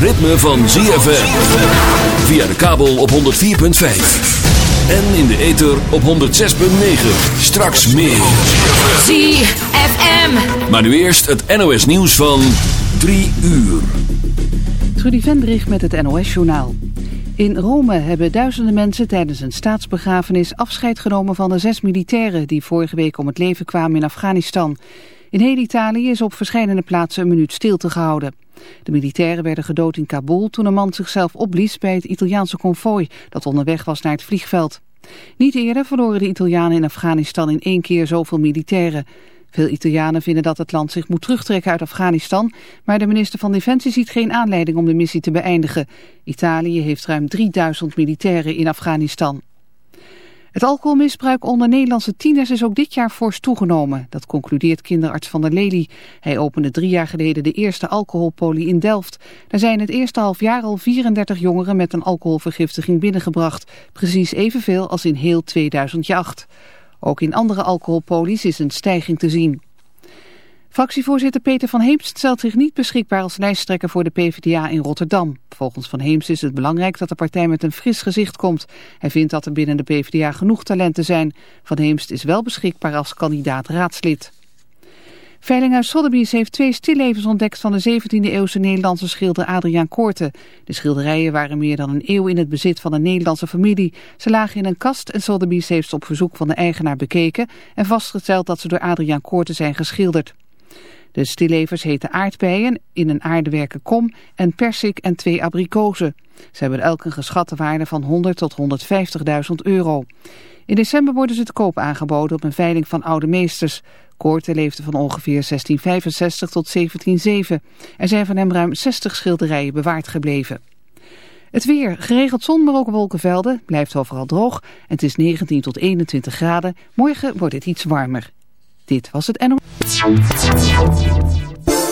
ritme van ZFM. Via de kabel op 104.5. En in de ether op 106.9. Straks meer. ZFM. Maar nu eerst het NOS nieuws van 3 uur. Trudy Vendrich met het NOS-journaal. In Rome hebben duizenden mensen tijdens een staatsbegrafenis afscheid genomen van de zes militairen die vorige week om het leven kwamen in Afghanistan. In heel Italië is op verschillende plaatsen een minuut stilte gehouden. De militairen werden gedood in Kabul toen een man zichzelf opblies bij het Italiaanse konvooi dat onderweg was naar het vliegveld. Niet eerder verloren de Italianen in Afghanistan in één keer zoveel militairen. Veel Italianen vinden dat het land zich moet terugtrekken uit Afghanistan, maar de minister van Defensie ziet geen aanleiding om de missie te beëindigen. Italië heeft ruim 3000 militairen in Afghanistan. Het alcoholmisbruik onder Nederlandse tieners is ook dit jaar fors toegenomen. Dat concludeert kinderarts Van der Lely. Hij opende drie jaar geleden de eerste alcoholpolie in Delft. Daar zijn het eerste half jaar al 34 jongeren met een alcoholvergiftiging binnengebracht. Precies evenveel als in heel 2008. Ook in andere alcoholpolies is een stijging te zien. Fractievoorzitter Peter van Heemst stelt zich niet beschikbaar als lijsttrekker voor de PvdA in Rotterdam. Volgens Van Heemst is het belangrijk dat de partij met een fris gezicht komt. Hij vindt dat er binnen de PvdA genoeg talenten zijn. Van Heemst is wel beschikbaar als kandidaat raadslid. Veilinghuis Sotheby's heeft twee stillevens ontdekt van de 17e-eeuwse Nederlandse schilder Adriaan Koorten. De schilderijen waren meer dan een eeuw in het bezit van een Nederlandse familie. Ze lagen in een kast en Sotheby's heeft ze op verzoek van de eigenaar bekeken en vastgesteld dat ze door Adriaan Koorten zijn geschilderd. De stillevers heten aardbeien in een aardewerken kom en persik en twee abrikozen. Ze hebben elk een geschatte waarde van 100 tot 150.000 euro. In december worden ze te koop aangeboden op een veiling van oude meesters. Koorten leefde van ongeveer 1665 tot 1707. Er zijn van hem ruim 60 schilderijen bewaard gebleven. Het weer, geregeld zon, maar ook wolkenvelden, blijft overal droog. En het is 19 tot 21 graden. Morgen wordt het iets warmer. Dit was het NO.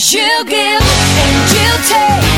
Cause you give and you take.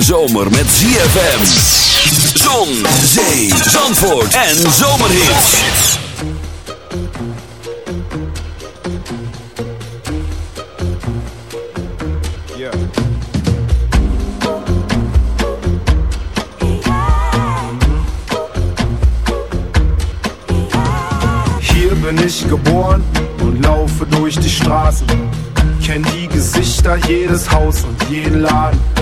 Zomer met ZFM. Zon, zee, zandvoort en zomerhit. Hier bin ich geboren und laufe durch die Straßen. Kenn die Gesichter, jedes Haus und jeden Laden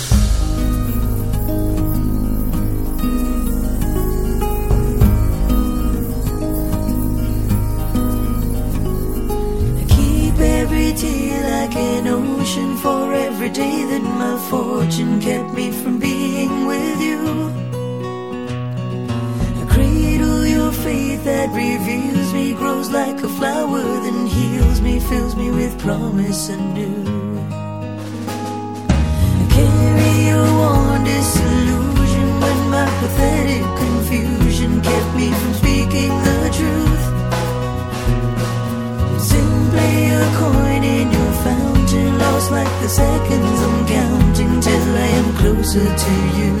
promise anew. Carry a worn disillusion when my pathetic confusion kept me from speaking the truth. Simply a coin in your fountain, lost like the seconds I'm counting till I am closer to you.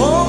Oh.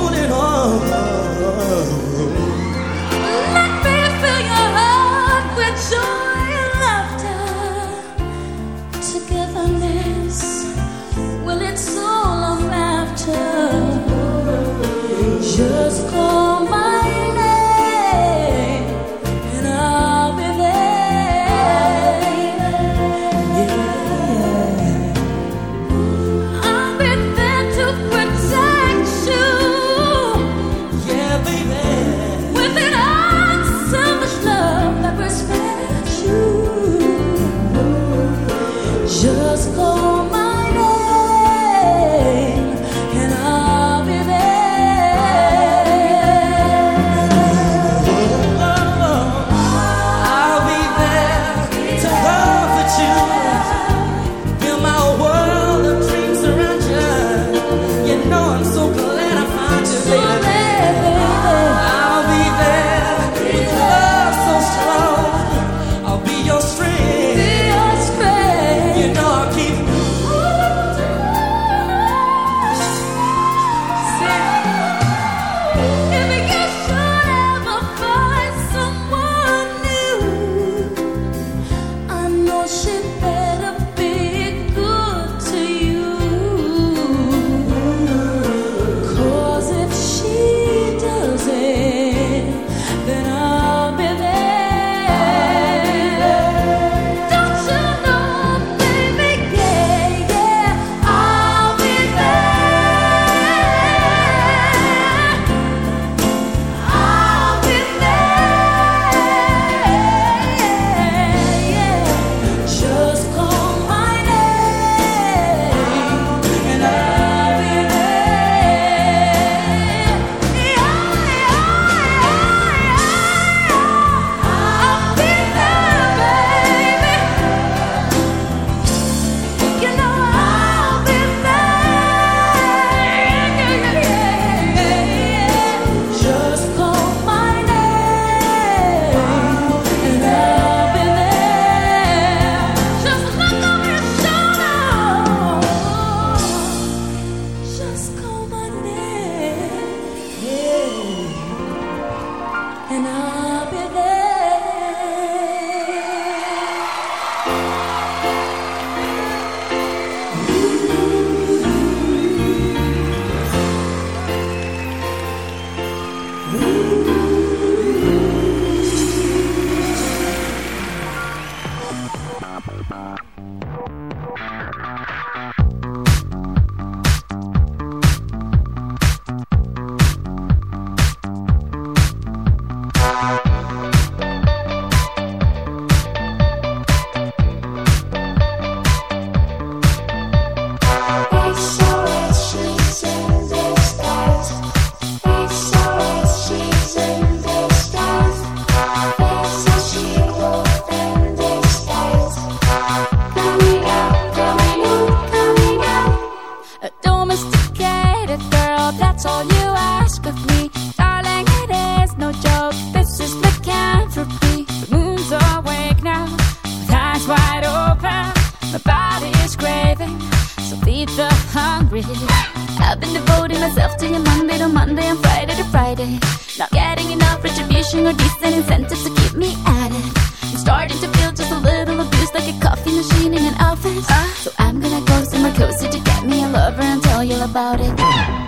Monday to Monday and Friday to Friday. Not getting enough retribution or decent incentive to keep me at it. I'm starting to feel just a little abused like a coffee machine in an office. Uh, so I'm gonna go somewhere cozy to get me a lover and tell you all about it.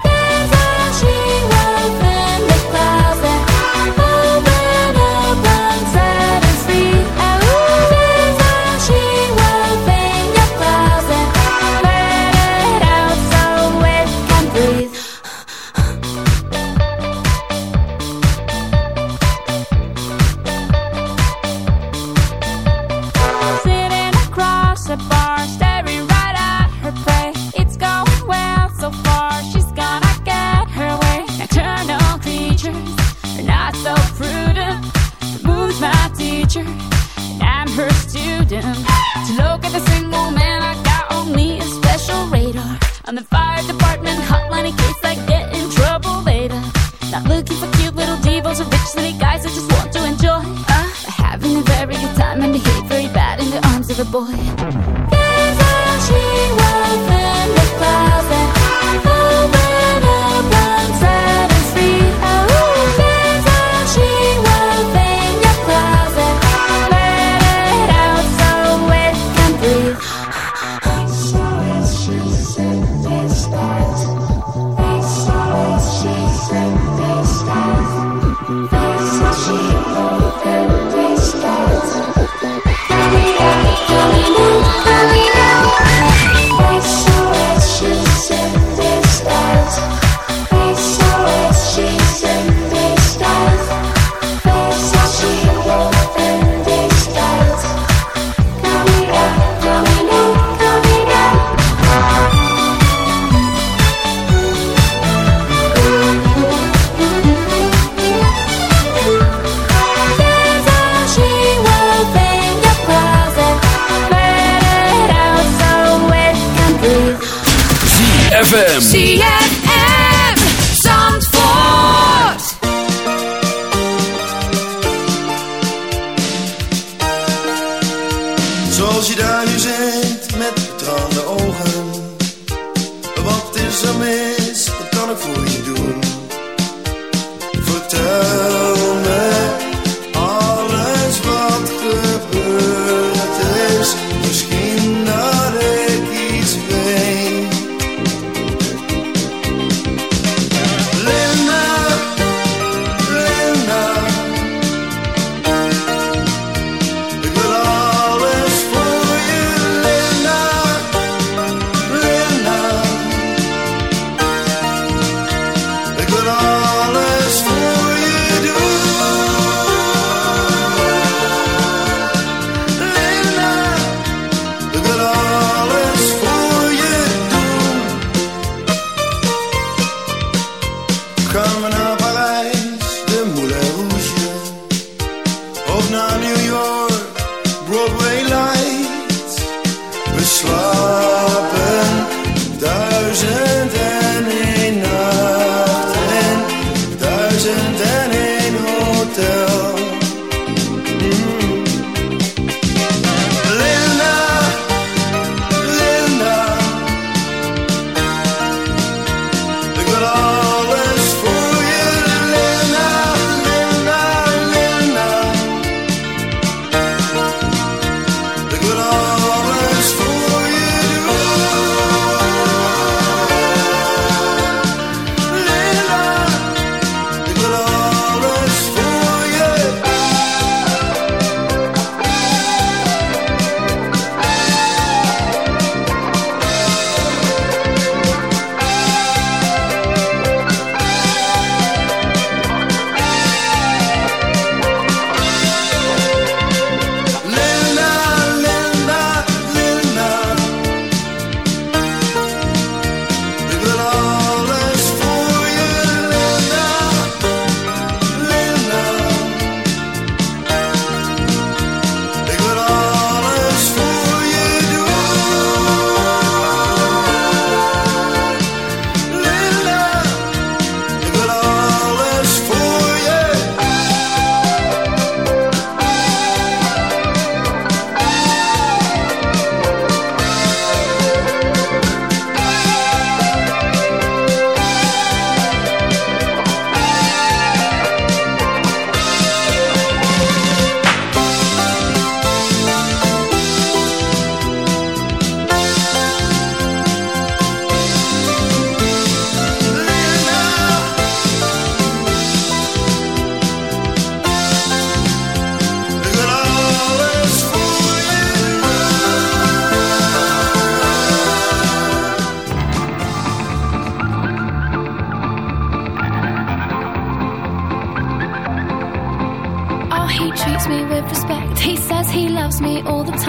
See.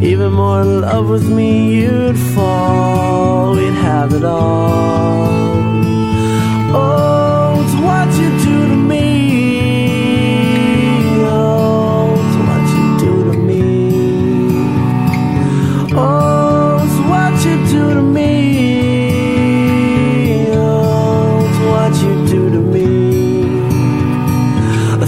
Even more in love with me, you'd fall. We'd have it all. Oh, it's what you do